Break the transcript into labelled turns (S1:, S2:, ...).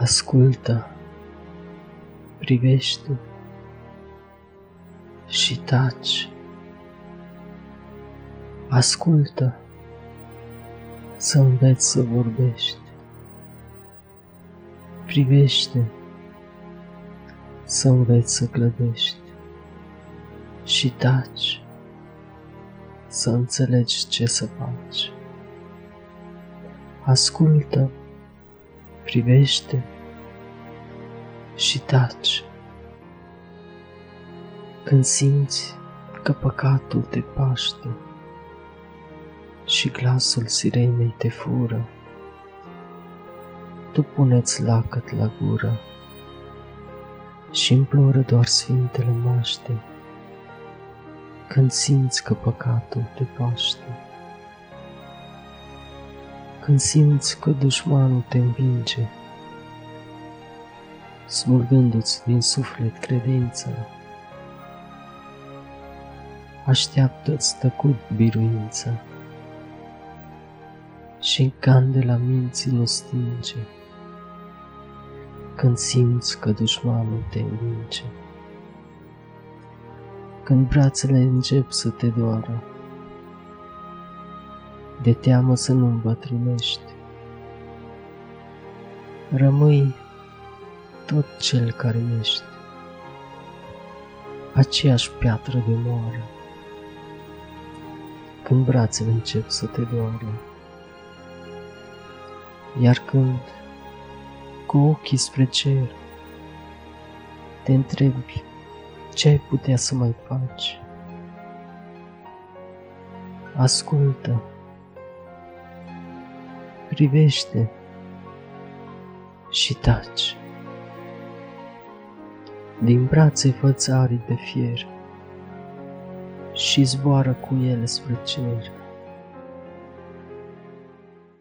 S1: Ascultă, privește și taci. Ascultă, să înveți să vorbești. Privește, să înveți să clădești. Și taci, să înțelegi ce să faci. Ascultă, privește și taci. Când simți că păcatul te paște și glasul sirenei te fură, tu puneți lacăt la gură și imploră doar sfintele maște când simți că păcatul te paște. Când simți că dușmanul te învinge, smulgându-ți din suflet credința, așteaptă-ți tăcut biruința și candela minții nu stinge când simți că dușmanul te învinge. Când brațele încep să te doară, de teamă să nu îmbătrânești. Rămâi tot cel care ești, aceeași piatră de moară, când brațele încep să te doară. Iar când, cu ochii spre cer, te întrebi ce ai putea să mai faci, ascultă privește și taci. Din brațe făți aripi de fier și zboară cu ele spre cer.